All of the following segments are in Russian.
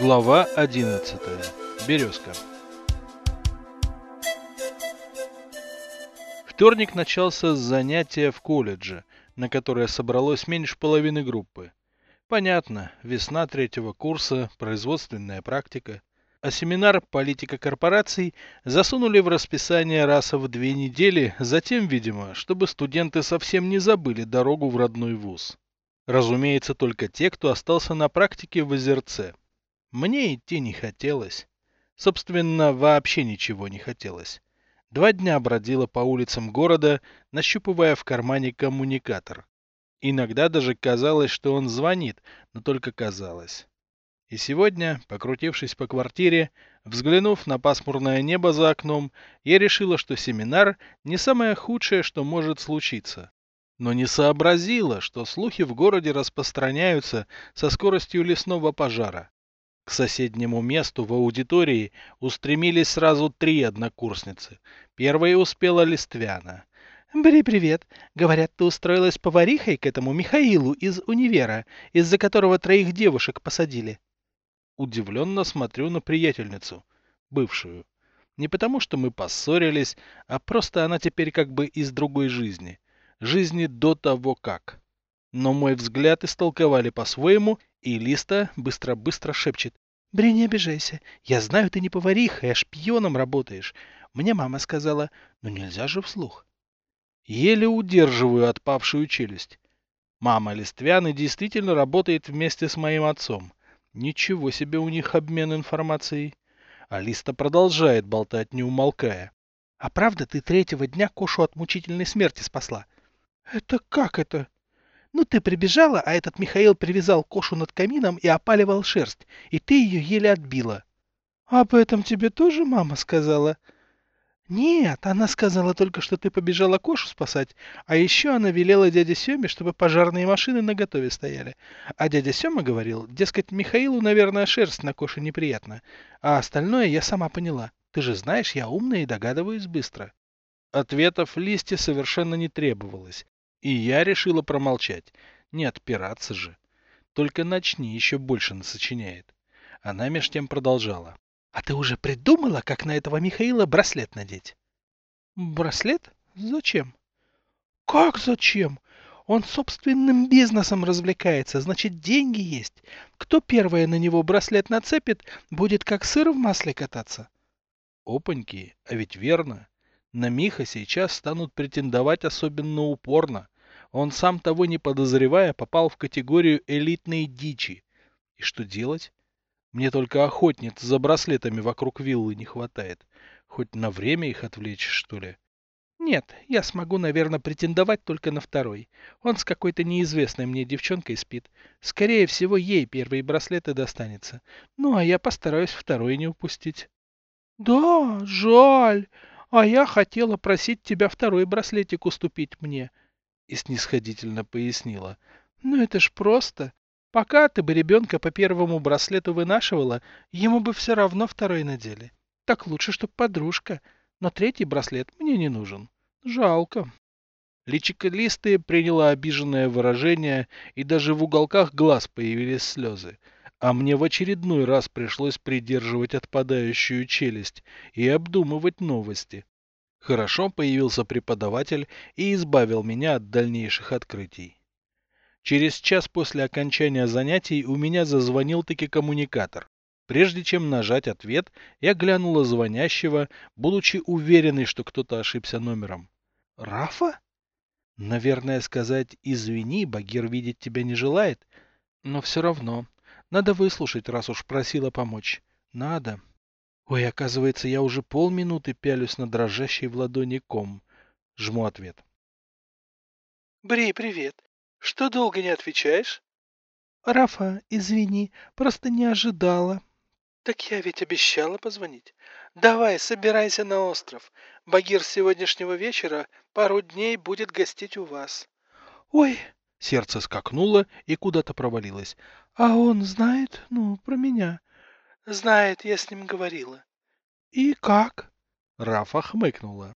Глава 11. Березка. Вторник начался с занятия в колледже, на которое собралось меньше половины группы. Понятно, весна третьего курса, производственная практика. А семинар «Политика корпораций» засунули в расписание раз в две недели, затем, видимо, чтобы студенты совсем не забыли дорогу в родной вуз. Разумеется, только те, кто остался на практике в Озерце. Мне идти не хотелось. Собственно, вообще ничего не хотелось. Два дня бродила по улицам города, нащупывая в кармане коммуникатор. Иногда даже казалось, что он звонит, но только казалось. И сегодня, покрутившись по квартире, взглянув на пасмурное небо за окном, я решила, что семинар не самое худшее, что может случиться. Но не сообразила, что слухи в городе распространяются со скоростью лесного пожара. К соседнему месту в аудитории устремились сразу три однокурсницы. Первой успела Листвяна. Бри, привет. Говорят, ты устроилась поварихой к этому Михаилу из универа, из-за которого троих девушек посадили. Удивленно смотрю на приятельницу, бывшую. Не потому, что мы поссорились, а просто она теперь как бы из другой жизни. Жизни до того как. Но мой взгляд истолковали по-своему, и Листа быстро-быстро шепчет. Бри, не обижайся. Я знаю, ты не повариха, а шпионом работаешь. Мне мама сказала, но нельзя же вслух. Еле удерживаю отпавшую челюсть. Мама Листвяны действительно работает вместе с моим отцом. Ничего себе у них обмен информацией. Алиста продолжает болтать, не умолкая. — А правда ты третьего дня Кошу от мучительной смерти спасла? — Это как это? — Ну ты прибежала, а этот Михаил привязал Кошу над камином и опаливал шерсть, и ты ее еле отбила. — Об этом тебе тоже мама сказала? — нет, она сказала только, что ты побежала Кошу спасать, а еще она велела дяде Семе, чтобы пожарные машины наготове стояли. А дядя Сема говорил, дескать, Михаилу, наверное, шерсть на Коше неприятна, а остальное я сама поняла. Ты же знаешь, я умная и догадываюсь быстро. Ответов Листе совершенно не требовалось, и я решила промолчать. Не отпираться же. Только начни, еще больше насочиняет. Она меж тем продолжала. А ты уже придумала, как на этого Михаила браслет надеть? Браслет? Зачем? Как зачем? Он собственным бизнесом развлекается, значит деньги есть. Кто первое на него браслет нацепит, будет как сыр в масле кататься. Опаньки, а ведь верно. На Миха сейчас станут претендовать особенно упорно. Он сам того не подозревая попал в категорию элитной дичи. И что делать? Мне только охотниц за браслетами вокруг виллы не хватает. Хоть на время их отвлечь, что ли? Нет, я смогу, наверное, претендовать только на второй. Он с какой-то неизвестной мне девчонкой спит. Скорее всего, ей первые браслеты достанется. Ну, а я постараюсь второй не упустить. Да, жаль. А я хотела просить тебя второй браслетик уступить мне. И снисходительно пояснила. Ну, это ж просто. Пока ты бы ребенка по первому браслету вынашивала, ему бы все равно второй надели. Так лучше, чтоб подружка. Но третий браслет мне не нужен. Жалко. Личико Листы приняло обиженное выражение, и даже в уголках глаз появились слезы. А мне в очередной раз пришлось придерживать отпадающую челюсть и обдумывать новости. Хорошо появился преподаватель и избавил меня от дальнейших открытий. Через час после окончания занятий у меня зазвонил-таки коммуникатор. Прежде чем нажать ответ, я глянула звонящего, будучи уверенной, что кто-то ошибся номером. «Рафа?» Наверное, сказать «извини, Багир видеть тебя не желает», но все равно. Надо выслушать, раз уж просила помочь. Надо. Ой, оказывается, я уже полминуты пялюсь на дрожащий в ладони ком. Жму ответ. «Бри, привет. Что долго не отвечаешь? Рафа, извини, просто не ожидала. Так я ведь обещала позвонить. Давай, собирайся на остров. Багир с сегодняшнего вечера пару дней будет гостить у вас. Ой, сердце скакнуло и куда-то провалилось. А он знает, ну, про меня? Знает, я с ним говорила. И как? Рафа хмыкнула.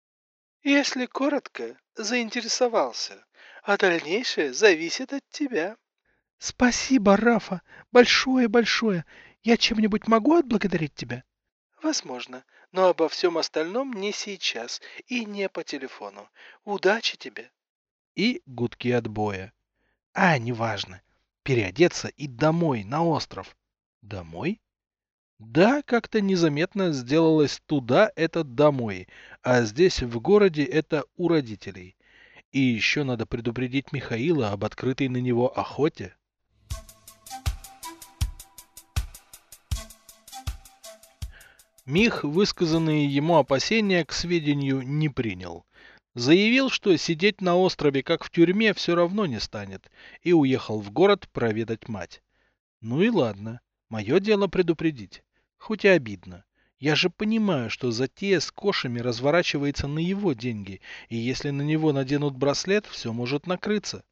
Если коротко, заинтересовался а дальнейшее зависит от тебя. Спасибо, Рафа. Большое-большое. Я чем-нибудь могу отблагодарить тебя? Возможно. Но обо всем остальном не сейчас и не по телефону. Удачи тебе. И гудки отбоя. А, неважно. Переодеться и домой, на остров. Домой? Да, как-то незаметно сделалось туда это домой, а здесь в городе это у родителей. И еще надо предупредить Михаила об открытой на него охоте. Мих высказанные ему опасения к сведению не принял. Заявил, что сидеть на острове как в тюрьме все равно не станет, и уехал в город проведать мать. Ну и ладно, мое дело предупредить. Хоть и обидно. Я же понимаю, что затея с кошами разворачивается на его деньги, и если на него наденут браслет, все может накрыться.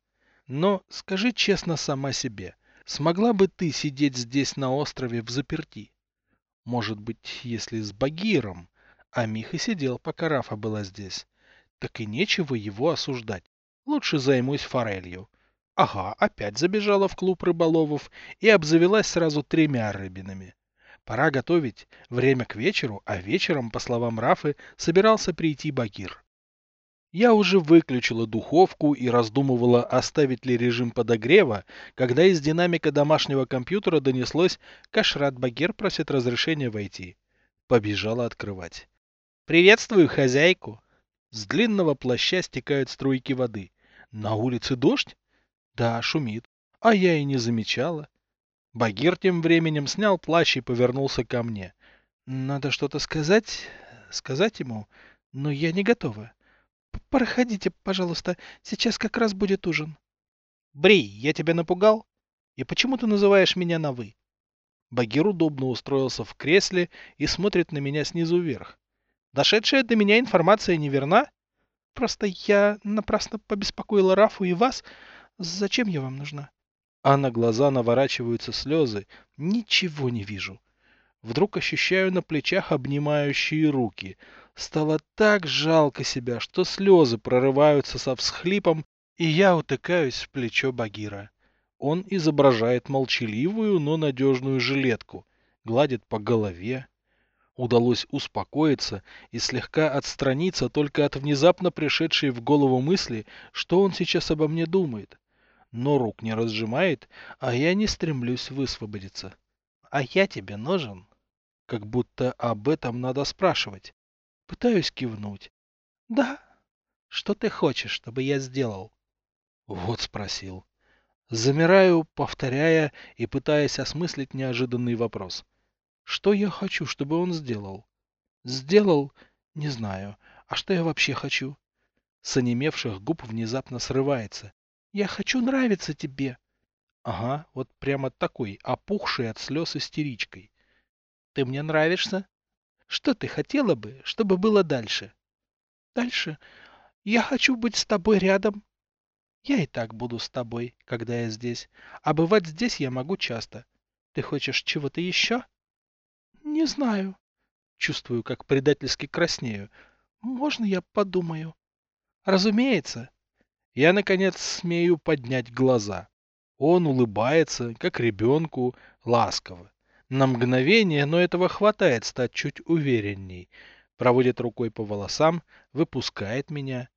Но скажи честно сама себе, смогла бы ты сидеть здесь на острове в заперти? Может быть, если с Багиром, а Миха сидел, пока Рафа была здесь, так и нечего его осуждать. Лучше займусь форелью. Ага, опять забежала в клуб рыболовов и обзавелась сразу тремя рыбинами. Пора готовить. Время к вечеру, а вечером, по словам Рафы, собирался прийти Багир. Я уже выключила духовку и раздумывала, оставить ли режим подогрева, когда из динамика домашнего компьютера донеслось «Кашрат Багир просит разрешения войти». Побежала открывать. «Приветствую хозяйку!» С длинного плаща стекают струйки воды. На улице дождь? Да, шумит. А я и не замечала. Багир тем временем снял плащ и повернулся ко мне. Надо что-то сказать, сказать ему, но я не готова. Проходите, пожалуйста, сейчас как раз будет ужин. Бри, я тебя напугал? И почему ты называешь меня на «вы»? Багир удобно устроился в кресле и смотрит на меня снизу вверх. Дошедшая до меня информация неверна? Просто я напрасно побеспокоила Рафу и вас. Зачем я вам нужна? А на глаза наворачиваются слезы, ничего не вижу. Вдруг ощущаю на плечах обнимающие руки. Стало так жалко себя, что слезы прорываются со всхлипом, и я утыкаюсь в плечо Багира. Он изображает молчаливую, но надежную жилетку, гладит по голове. Удалось успокоиться и слегка отстраниться только от внезапно пришедшей в голову мысли, что он сейчас обо мне думает но рук не разжимает, а я не стремлюсь высвободиться. А я тебе нужен? Как будто об этом надо спрашивать. Пытаюсь кивнуть. Да. Что ты хочешь, чтобы я сделал? Вот спросил. Замираю, повторяя и пытаясь осмыслить неожиданный вопрос. Что я хочу, чтобы он сделал? Сделал? Не знаю. А что я вообще хочу? С онемевших губ внезапно срывается. Я хочу нравиться тебе. Ага, вот прямо такой, опухший от слез истеричкой. Ты мне нравишься? Что ты хотела бы, чтобы было дальше? Дальше? Я хочу быть с тобой рядом. Я и так буду с тобой, когда я здесь. А бывать здесь я могу часто. Ты хочешь чего-то еще? Не знаю. Чувствую, как предательски краснею. Можно я подумаю? Разумеется. Я, наконец, смею поднять глаза. Он улыбается, как ребенку, ласково. На мгновение, но этого хватает стать чуть уверенней. Проводит рукой по волосам, выпускает меня.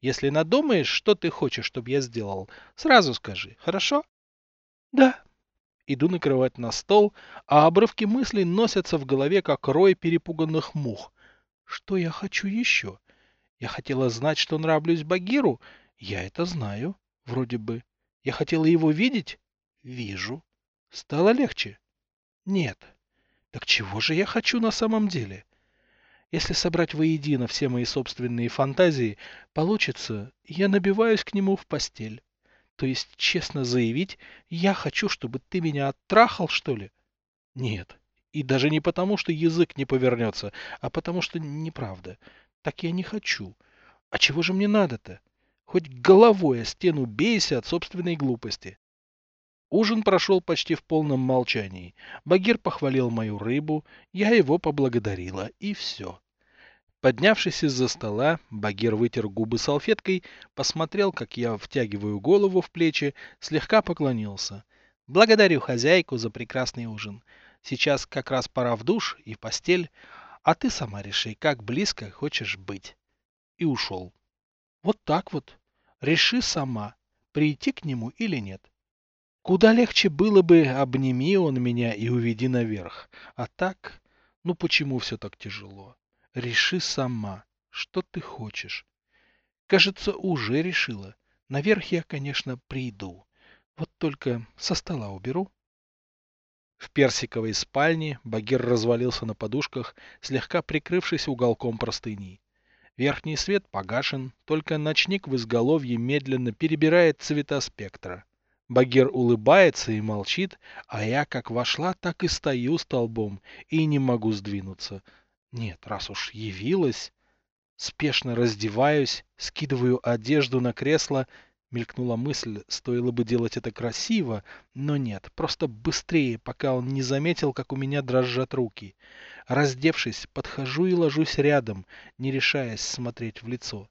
Если надумаешь, что ты хочешь, чтобы я сделал, сразу скажи, хорошо? Да. Иду накрывать на стол, а обрывки мыслей носятся в голове, как рой перепуганных мух. Что я хочу еще? Я хотела знать, что нравлюсь Багиру, я это знаю, вроде бы. Я хотела его видеть? Вижу. Стало легче? Нет. Так чего же я хочу на самом деле? Если собрать воедино все мои собственные фантазии, получится, я набиваюсь к нему в постель. То есть, честно заявить, я хочу, чтобы ты меня оттрахал, что ли? Нет. И даже не потому, что язык не повернется, а потому, что неправда. Так я не хочу. А чего же мне надо-то? Хоть головой о стену бейся от собственной глупости. Ужин прошел почти в полном молчании. Багир похвалил мою рыбу, я его поблагодарила, и все. Поднявшись из-за стола, Багир вытер губы салфеткой, посмотрел, как я втягиваю голову в плечи, слегка поклонился. Благодарю хозяйку за прекрасный ужин. Сейчас как раз пора в душ и в постель, а ты сама реши, как близко хочешь быть. И ушел. Вот так вот. Реши сама, прийти к нему или нет. Куда легче было бы, обними он меня и уведи наверх. А так, ну почему все так тяжело? Реши сама, что ты хочешь. Кажется, уже решила. Наверх я, конечно, приду. Вот только со стола уберу. В персиковой спальне Багир развалился на подушках, слегка прикрывшись уголком простыни. Верхний свет погашен, только ночник в изголовье медленно перебирает цвета спектра. Багир улыбается и молчит, а я как вошла, так и стою столбом и не могу сдвинуться. Нет, раз уж явилась... Спешно раздеваюсь, скидываю одежду на кресло Мелькнула мысль, стоило бы делать это красиво, но нет, просто быстрее, пока он не заметил, как у меня дрожат руки. Раздевшись, подхожу и ложусь рядом, не решаясь смотреть в лицо.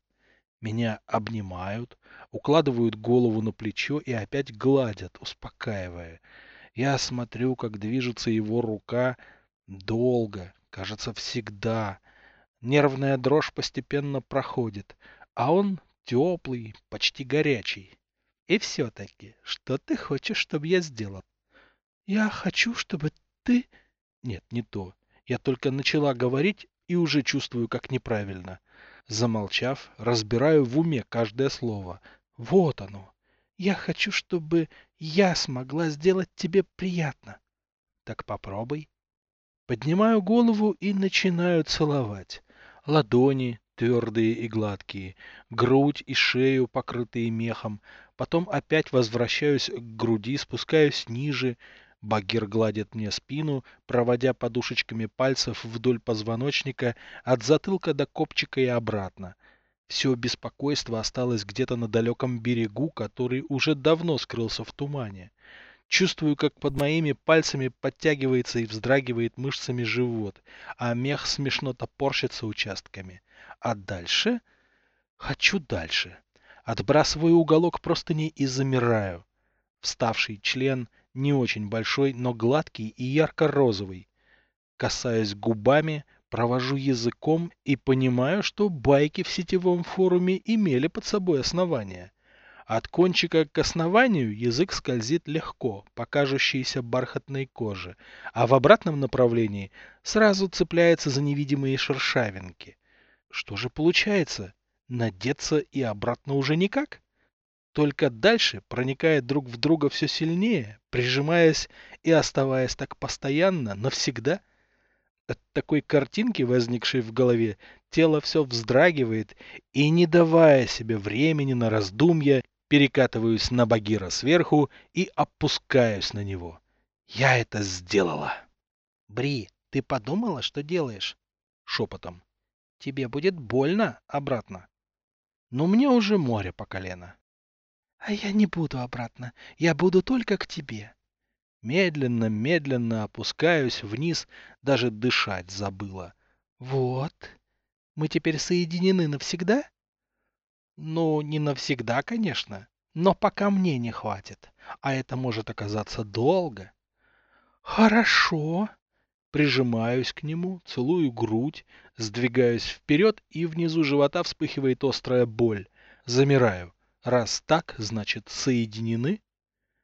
Меня обнимают, укладывают голову на плечо и опять гладят, успокаивая. Я смотрю, как движется его рука долго, кажется, всегда. Нервная дрожь постепенно проходит, а он теплый, почти горячий. И все-таки, что ты хочешь, чтобы я сделал? Я хочу, чтобы ты... Нет, не то. Я только начала говорить и уже чувствую, как неправильно. Замолчав, разбираю в уме каждое слово. Вот оно. Я хочу, чтобы я смогла сделать тебе приятно. Так попробуй. Поднимаю голову и начинаю целовать. Ладони, твердые и гладкие, грудь и шею, покрытые мехом. Потом опять возвращаюсь к груди, спускаюсь ниже. Багир гладит мне спину, проводя подушечками пальцев вдоль позвоночника от затылка до копчика и обратно. Все беспокойство осталось где-то на далеком берегу, который уже давно скрылся в тумане. Чувствую, как под моими пальцами подтягивается и вздрагивает мышцами живот, а мех смешно топорщится участками. А дальше? Хочу дальше. Отбрасываю уголок простыни и замираю. Вставший член не очень большой, но гладкий и ярко-розовый. Касаясь губами, провожу языком и понимаю, что байки в сетевом форуме имели под собой основания. От кончика к основанию язык скользит легко, по кажущейся бархатной коже, а в обратном направлении сразу цепляется за невидимые шершавинки. Что же получается? Надеться и обратно уже никак? Только дальше проникает друг в друга все сильнее, прижимаясь и оставаясь так постоянно, навсегда. От такой картинки, возникшей в голове, тело все вздрагивает, и, не давая себе времени на раздумья, перекатываюсь на Багира сверху и опускаюсь на него. Я это сделала. Бри, ты подумала, что делаешь? Шепотом. Тебе будет больно обратно. Но мне уже море по колено. А я не буду обратно. Я буду только к тебе. Медленно, медленно опускаюсь вниз, даже дышать забыла. Вот. Мы теперь соединены навсегда? Ну, не навсегда, конечно. Но пока мне не хватит. А это может оказаться долго. Хорошо. Прижимаюсь к нему, целую грудь, сдвигаюсь вперед, и внизу живота вспыхивает острая боль. Замираю. Раз так, значит, соединены.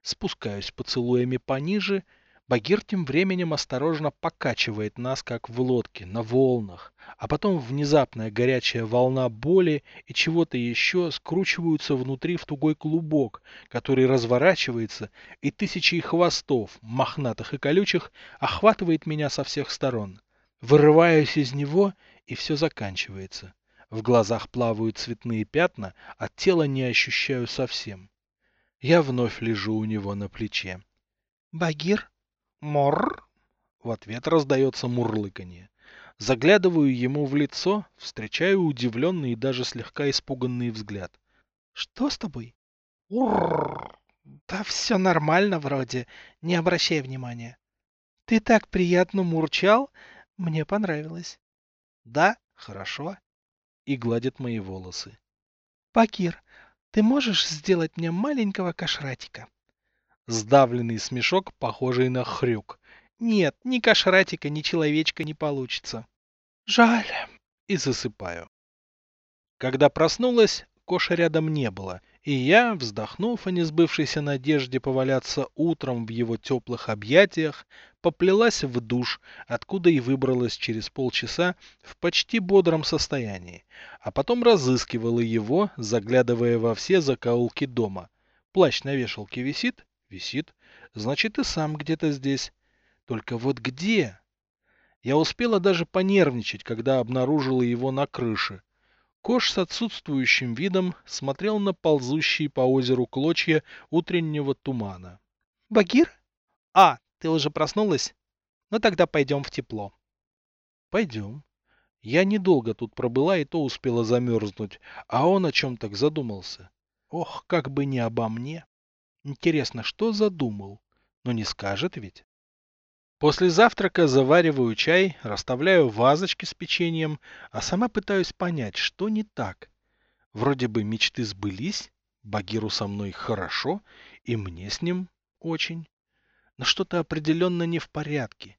Спускаюсь поцелуями пониже, Багир тем временем осторожно покачивает нас, как в лодке, на волнах, а потом внезапная горячая волна боли и чего-то еще скручиваются внутри в тугой клубок, который разворачивается, и тысячи хвостов, мохнатых и колючих, охватывает меня со всех сторон. Вырываюсь из него, и все заканчивается. В глазах плавают цветные пятна, а тело не ощущаю совсем. Я вновь лежу у него на плече. «Багир?» Мор. В ответ раздается мурлыканье. Заглядываю ему в лицо, встречаю удивленный и даже слегка испуганный взгляд. Что с тобой? Уррр. Да все нормально вроде, не обращай внимания. Ты так приятно мурчал, мне понравилось. Да, хорошо. И гладит мои волосы. Пакир, ты можешь сделать мне маленького кошратика? Сдавленный смешок, похожий на хрюк. Нет, ни кошратика, ни человечка не получится. Жаль. И засыпаю. Когда проснулась, Коша рядом не было, и я, вздохнув о несбывшейся надежде поваляться утром в его теплых объятиях, поплелась в душ, откуда и выбралась через полчаса в почти бодром состоянии, а потом разыскивала его, заглядывая во все закоулки дома. Плащ на вешалке висит? Висит. Значит, и сам где-то здесь. Только вот где? Я успела даже понервничать, когда обнаружила его на крыше, Кош с отсутствующим видом смотрел на ползущие по озеру клочья утреннего тумана. — Багир? А, ты уже проснулась? Ну тогда пойдем в тепло. — Пойдем. Я недолго тут пробыла и то успела замерзнуть, а он о чем так задумался. Ох, как бы не обо мне. Интересно, что задумал? Но не скажет ведь. После завтрака завариваю чай, расставляю вазочки с печеньем, а сама пытаюсь понять, что не так. Вроде бы мечты сбылись, Багиру со мной хорошо, и мне с ним очень. Но что-то определенно не в порядке.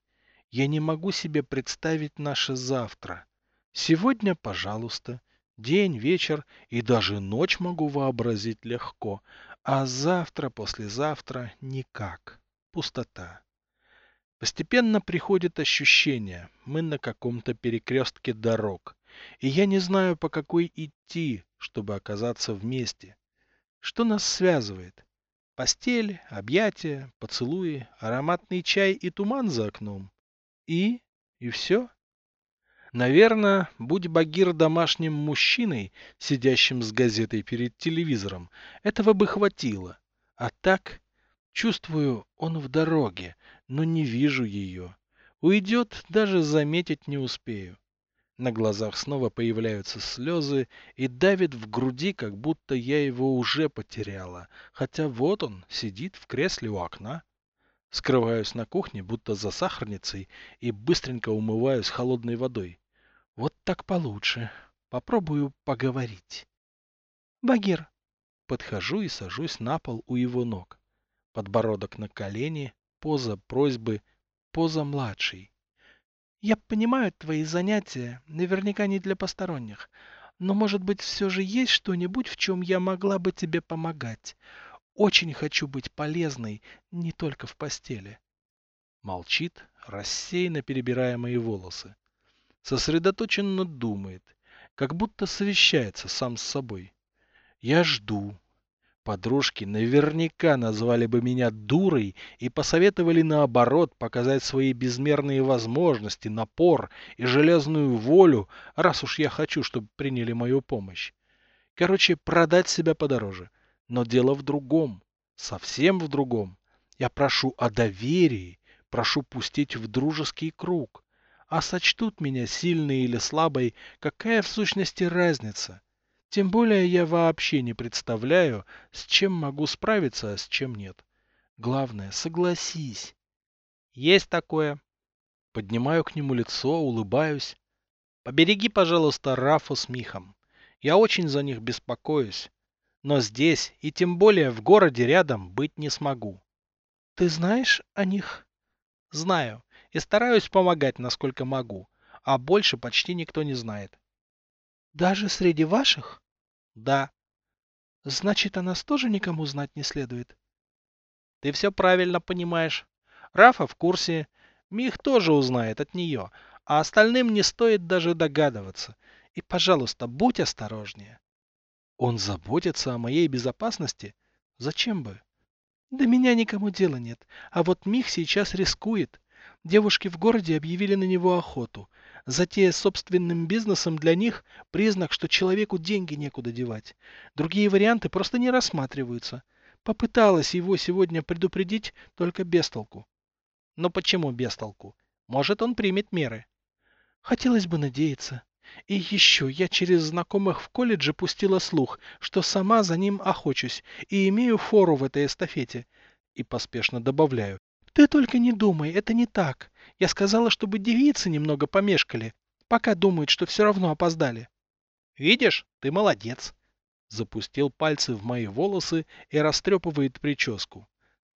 Я не могу себе представить наше завтра. Сегодня, пожалуйста, день, вечер и даже ночь могу вообразить легко, а завтра, послезавтра никак. Пустота. Постепенно приходит ощущение, мы на каком-то перекрестке дорог, и я не знаю, по какой идти, чтобы оказаться вместе. Что нас связывает? Постель, объятия, поцелуи, ароматный чай и туман за окном. И? И все? Наверное, будь Багир домашним мужчиной, сидящим с газетой перед телевизором, этого бы хватило. А так, чувствую, он в дороге, но не вижу ее. Уйдет, даже заметить не успею. На глазах снова появляются слезы и давит в груди, как будто я его уже потеряла, хотя вот он сидит в кресле у окна. Скрываюсь на кухне, будто за сахарницей, и быстренько умываюсь холодной водой. Вот так получше. Попробую поговорить. Багир. Подхожу и сажусь на пол у его ног. Подбородок на колени, поза просьбы, поза младшей. Я понимаю твои занятия, наверняка не для посторонних, но, может быть, все же есть что-нибудь, в чем я могла бы тебе помогать. Очень хочу быть полезной, не только в постели. Молчит, рассеянно перебирая мои волосы. Сосредоточенно думает, как будто совещается сам с собой. Я жду, Подружки наверняка назвали бы меня дурой и посоветовали наоборот показать свои безмерные возможности, напор и железную волю, раз уж я хочу, чтобы приняли мою помощь. Короче, продать себя подороже. Но дело в другом, совсем в другом. Я прошу о доверии, прошу пустить в дружеский круг. А сочтут меня сильной или слабой, какая в сущности разница? Тем более я вообще не представляю, с чем могу справиться, а с чем нет. Главное, согласись. Есть такое. Поднимаю к нему лицо, улыбаюсь. Побереги, пожалуйста, Рафу с Михом. Я очень за них беспокоюсь. Но здесь, и тем более в городе рядом, быть не смогу. Ты знаешь о них? Знаю. И стараюсь помогать, насколько могу. А больше почти никто не знает. Даже среди ваших? Да. Значит, о нас тоже никому знать не следует? Ты все правильно понимаешь. Рафа в курсе. Мих тоже узнает от нее. А остальным не стоит даже догадываться. И, пожалуйста, будь осторожнее. Он заботится о моей безопасности? Зачем бы? До меня никому дела нет. А вот Мих сейчас рискует. Девушки в городе объявили на него охоту. Затея собственным бизнесом для них – признак, что человеку деньги некуда девать. Другие варианты просто не рассматриваются. Попыталась его сегодня предупредить, только без толку. Но почему без толку? Может, он примет меры. Хотелось бы надеяться. И еще я через знакомых в колледже пустила слух, что сама за ним охочусь и имею фору в этой эстафете. И поспешно добавляю. Ты только не думай, это не так. Я сказала, чтобы девицы немного помешкали, пока думают, что все равно опоздали. Видишь, ты молодец. Запустил пальцы в мои волосы и растрепывает прическу.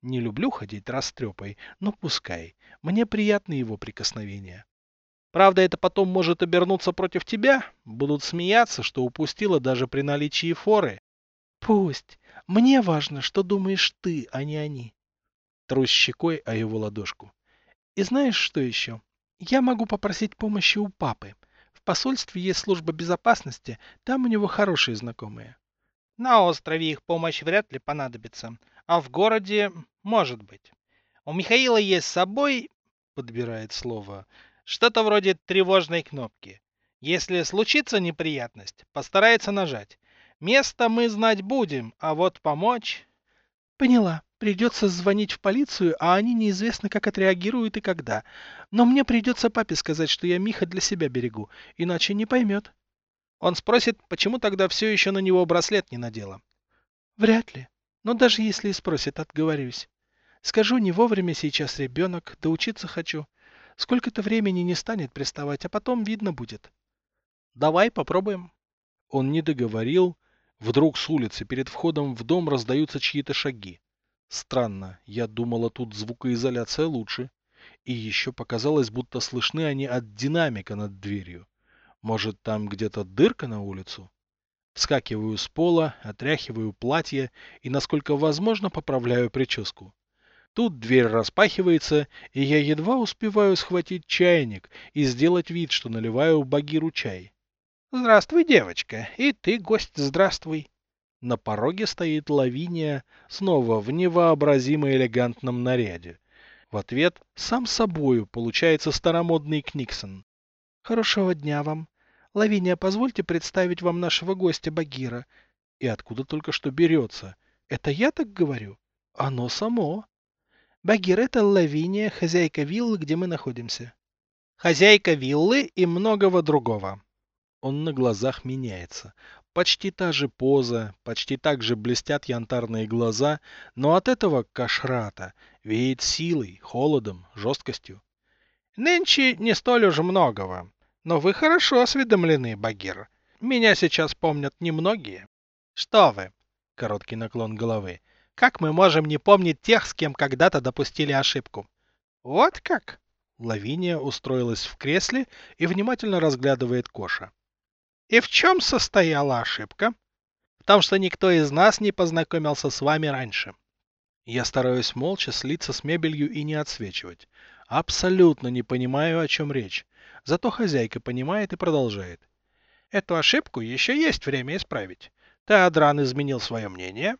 Не люблю ходить растрепой, но пускай. Мне приятны его прикосновения. Правда, это потом может обернуться против тебя. Будут смеяться, что упустила даже при наличии форы. Пусть. Мне важно, что думаешь ты, а не они. Трусь щекой о его ладошку. И знаешь, что еще? Я могу попросить помощи у папы. В посольстве есть служба безопасности, там у него хорошие знакомые. На острове их помощь вряд ли понадобится, а в городе может быть. У Михаила есть с собой, подбирает слово, что-то вроде тревожной кнопки. Если случится неприятность, постарается нажать. Место мы знать будем, а вот помочь... Поняла. Придется звонить в полицию, а они неизвестно, как отреагируют и когда. Но мне придется папе сказать, что я Миха для себя берегу, иначе не поймет. Он спросит, почему тогда все еще на него браслет не надела. Вряд ли. Но даже если и спросит, отговорюсь. Скажу, не вовремя сейчас ребенок, да учиться хочу. Сколько-то времени не станет приставать, а потом видно будет. Давай попробуем. Он не договорил. Вдруг с улицы перед входом в дом раздаются чьи-то шаги. Странно, я думала, тут звукоизоляция лучше. И еще показалось, будто слышны они от динамика над дверью. Может, там где-то дырка на улицу? Вскакиваю с пола, отряхиваю платье и, насколько возможно, поправляю прическу. Тут дверь распахивается, и я едва успеваю схватить чайник и сделать вид, что наливаю Багиру чай. «Здравствуй, девочка, и ты, гость, здравствуй!» На пороге стоит Лавиния, снова в невообразимо элегантном наряде. В ответ сам собою получается старомодный Книксон. «Хорошего дня вам. Лавиния, позвольте представить вам нашего гостя Багира. И откуда только что берется? Это я так говорю? Оно само. Багир — это Лавиния, хозяйка виллы, где мы находимся. Хозяйка виллы и многого другого. Он на глазах меняется. Почти та же поза, почти так же блестят янтарные глаза, но от этого кашрата веет силой, холодом, жесткостью. Нынче не столь уж многого, но вы хорошо осведомлены, Багир. Меня сейчас помнят немногие. Что вы? Короткий наклон головы. Как мы можем не помнить тех, с кем когда-то допустили ошибку? Вот как? Лавиния устроилась в кресле и внимательно разглядывает Коша. И в чем состояла ошибка? В том, что никто из нас не познакомился с вами раньше. Я стараюсь молча слиться с мебелью и не отсвечивать. Абсолютно не понимаю, о чем речь. Зато хозяйка понимает и продолжает. Эту ошибку еще есть время исправить. Теодран изменил свое мнение.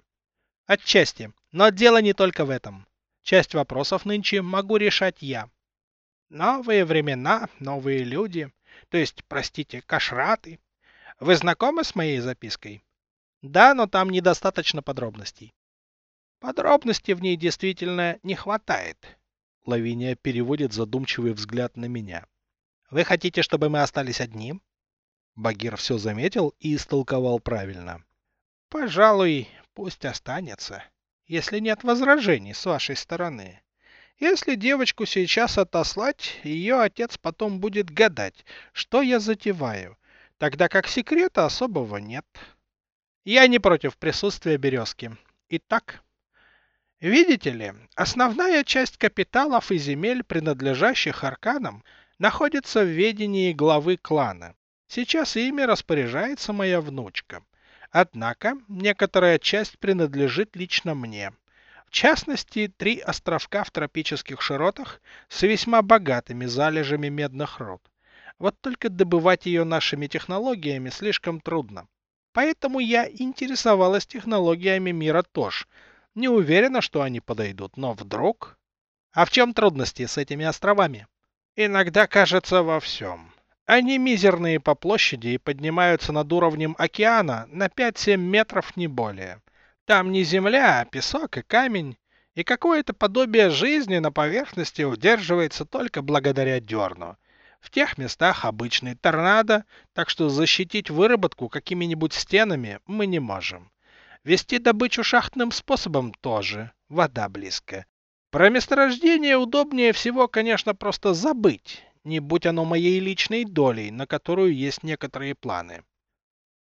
Отчасти. Но дело не только в этом. Часть вопросов нынче могу решать я. Новые времена, новые люди. То есть, простите, кашраты. Вы знакомы с моей запиской? Да, но там недостаточно подробностей. Подробностей в ней действительно не хватает. Лавиния переводит задумчивый взгляд на меня. Вы хотите, чтобы мы остались одни? Багир все заметил и истолковал правильно. Пожалуй, пусть останется, если нет возражений с вашей стороны. Если девочку сейчас отослать, ее отец потом будет гадать, что я затеваю, тогда как секрета особого нет. Я не против присутствия березки. Итак, видите ли, основная часть капиталов и земель, принадлежащих арканам, находится в ведении главы клана. Сейчас ими распоряжается моя внучка. Однако, некоторая часть принадлежит лично мне. В частности, три островка в тропических широтах с весьма богатыми залежами медных руд. Вот только добывать ее нашими технологиями слишком трудно. Поэтому я интересовалась технологиями мира ТОЖ. Не уверена, что они подойдут, но вдруг... А в чем трудности с этими островами? Иногда кажется во всем. Они мизерные по площади и поднимаются над уровнем океана на 5-7 метров не более. Там не земля, а песок и камень, и какое-то подобие жизни на поверхности удерживается только благодаря дерну. В тех местах обычный торнадо, так что защитить выработку какими-нибудь стенами мы не можем. Вести добычу шахтным способом тоже, вода близко. Про месторождение удобнее всего, конечно, просто забыть, не будь оно моей личной долей, на которую есть некоторые планы.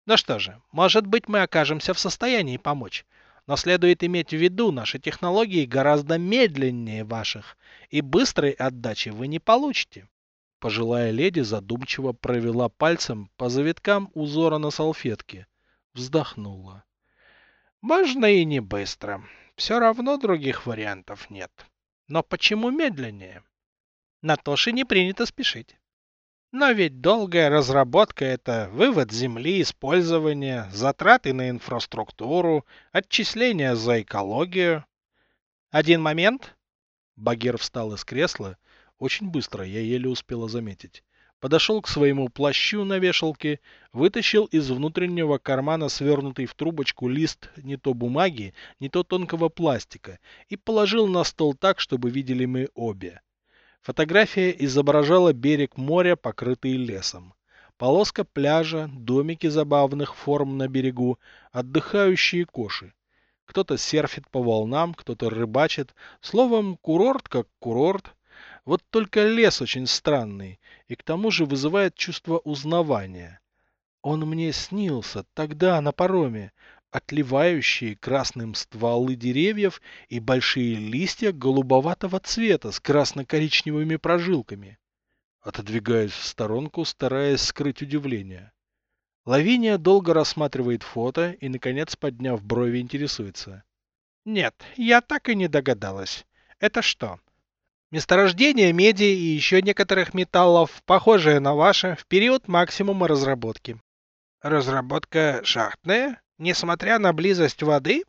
Ну что же, может быть мы окажемся в состоянии помочь. Но следует иметь в виду, наши технологии гораздо медленнее ваших, и быстрой отдачи вы не получите. Пожилая леди задумчиво провела пальцем по завиткам узора на салфетке. Вздохнула. Можно и не быстро. Все равно других вариантов нет. Но почему медленнее? На Тоши не принято спешить. Но ведь долгая разработка – это вывод земли, использование, затраты на инфраструктуру, отчисления за экологию. Один момент. Багир встал из кресла. Очень быстро, я еле успела заметить. Подошел к своему плащу на вешалке, вытащил из внутреннего кармана свернутый в трубочку лист не то бумаги, не то тонкого пластика и положил на стол так, чтобы видели мы обе. Фотография изображала берег моря, покрытый лесом. Полоска пляжа, домики забавных форм на берегу, отдыхающие коши. Кто-то серфит по волнам, кто-то рыбачит. Словом, курорт как курорт. Вот только лес очень странный и к тому же вызывает чувство узнавания. Он мне снился тогда на пароме, отливающие красным стволы деревьев и большие листья голубоватого цвета с красно-коричневыми прожилками. Отодвигаюсь в сторонку, стараясь скрыть удивление. Лавиния долго рассматривает фото и, наконец, подняв брови, интересуется. «Нет, я так и не догадалась. Это что?» «Месторождение меди и еще некоторых металлов, похожее на ваше, в период максимума разработки». «Разработка шахтная?» Несмотря на близость воды?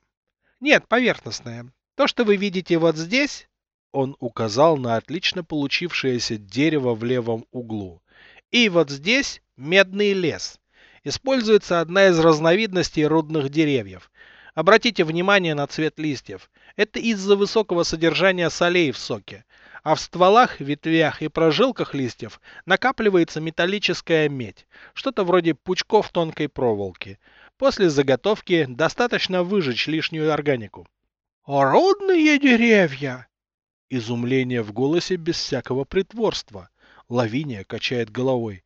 Нет, поверхностная. То, что вы видите вот здесь, он указал на отлично получившееся дерево в левом углу. И вот здесь медный лес. Используется одна из разновидностей рудных деревьев. Обратите внимание на цвет листьев. Это из-за высокого содержания солей в соке. А в стволах, ветвях и прожилках листьев накапливается металлическая медь, что-то вроде пучков тонкой проволоки. После заготовки достаточно выжечь лишнюю органику. «Родные деревья!» Изумление в голосе без всякого притворства. Лавиния качает головой.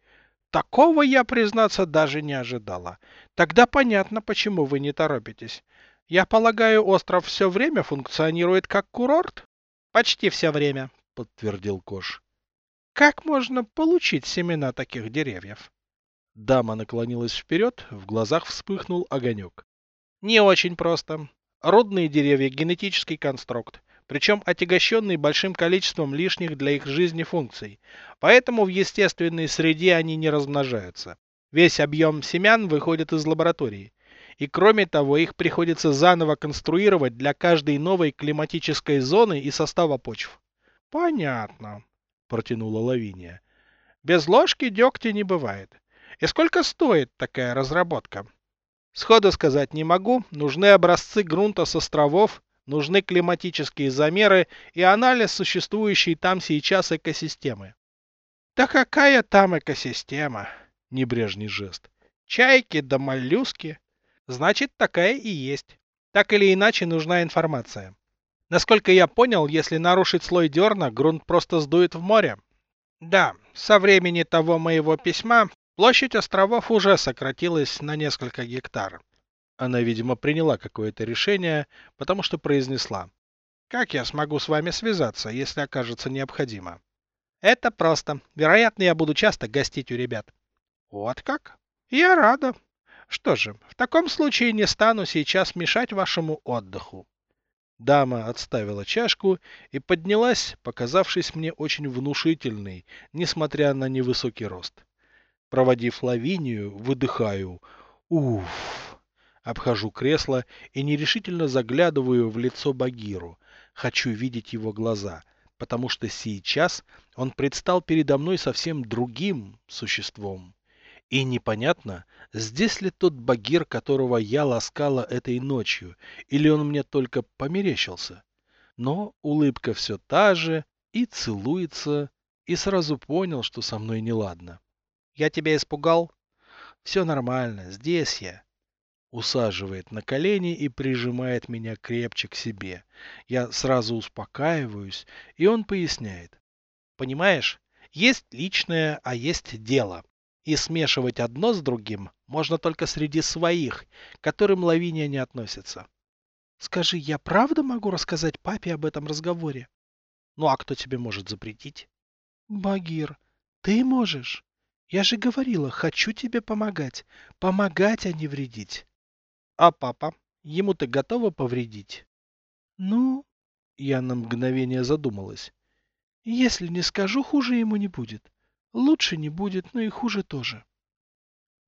Такого я, признаться, даже не ожидала. Тогда понятно, почему вы не торопитесь. Я полагаю, остров все время функционирует как курорт? Почти все время, подтвердил Кош. Как можно получить семена таких деревьев? Дама наклонилась вперед, в глазах вспыхнул огонек. Не очень просто. Родные деревья – генетический конструкт, причем отягощенный большим количеством лишних для их жизни функций. Поэтому в естественной среде они не размножаются. Весь объем семян выходит из лаборатории. И кроме того, их приходится заново конструировать для каждой новой климатической зоны и состава почв. Понятно, протянула Лавиния. Без ложки дегтя не бывает. И сколько стоит такая разработка? Сходу сказать не могу. Нужны образцы грунта с островов, нужны климатические замеры и анализ существующей там сейчас экосистемы. Да какая там экосистема? Небрежный жест. Чайки да моллюски. Значит, такая и есть. Так или иначе нужна информация. Насколько я понял, если нарушить слой дерна, грунт просто сдует в море. Да, со времени того моего письма Площадь островов уже сократилась на несколько гектар. Она, видимо, приняла какое-то решение, потому что произнесла. «Как я смогу с вами связаться, если окажется необходимо?» «Это просто. Вероятно, я буду часто гостить у ребят». «Вот как? Я рада. Что же, в таком случае не стану сейчас мешать вашему отдыху». Дама отставила чашку и поднялась, показавшись мне очень внушительной, несмотря на невысокий рост. Проводив Лавинию, выдыхаю. Уф! Обхожу кресло и нерешительно заглядываю в лицо Багиру. Хочу видеть его глаза, потому что сейчас он предстал передо мной совсем другим существом. И непонятно, здесь ли тот Багир, которого я ласкала этой ночью, или он мне только померещился. Но улыбка все та же, и целуется, и сразу понял, что со мной неладно. Я тебя испугал? Все нормально, здесь я. Усаживает на колени и прижимает меня крепче к себе. Я сразу успокаиваюсь, и он поясняет. Понимаешь, есть личное, а есть дело. И смешивать одно с другим можно только среди своих, к которым Лавиния не относится. Скажи, я правда могу рассказать папе об этом разговоре? Ну а кто тебе может запретить? Багир, ты можешь. Я же говорила, хочу тебе помогать. Помогать, а не вредить. А папа? Ему ты готова повредить? Ну, я на мгновение задумалась. Если не скажу, хуже ему не будет. Лучше не будет, но и хуже тоже.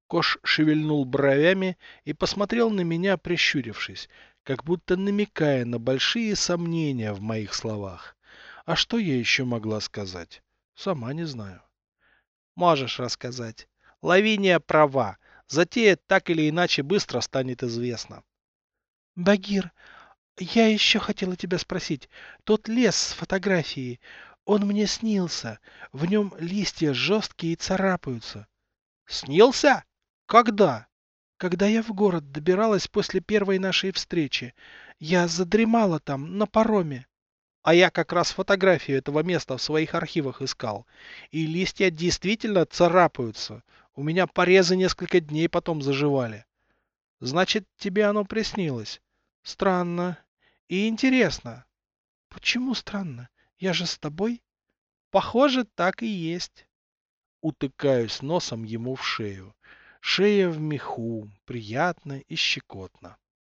Кош шевельнул бровями и посмотрел на меня, прищурившись, как будто намекая на большие сомнения в моих словах. А что я еще могла сказать? Сама не знаю. Можешь рассказать. Лавиния права. Затея так или иначе быстро станет известна. Багир, я еще хотела тебя спросить. Тот лес с фотографией, он мне снился. В нем листья жесткие и царапаются. Снился? Когда? Когда я в город добиралась после первой нашей встречи. Я задремала там, на пароме. А я как раз фотографию этого места в своих архивах искал. И листья действительно царапаются. У меня порезы несколько дней потом заживали. Значит, тебе оно приснилось. Странно. И интересно. Почему странно? Я же с тобой. Похоже, так и есть. Утыкаюсь носом ему в шею. Шея в меху, приятно и щекотно.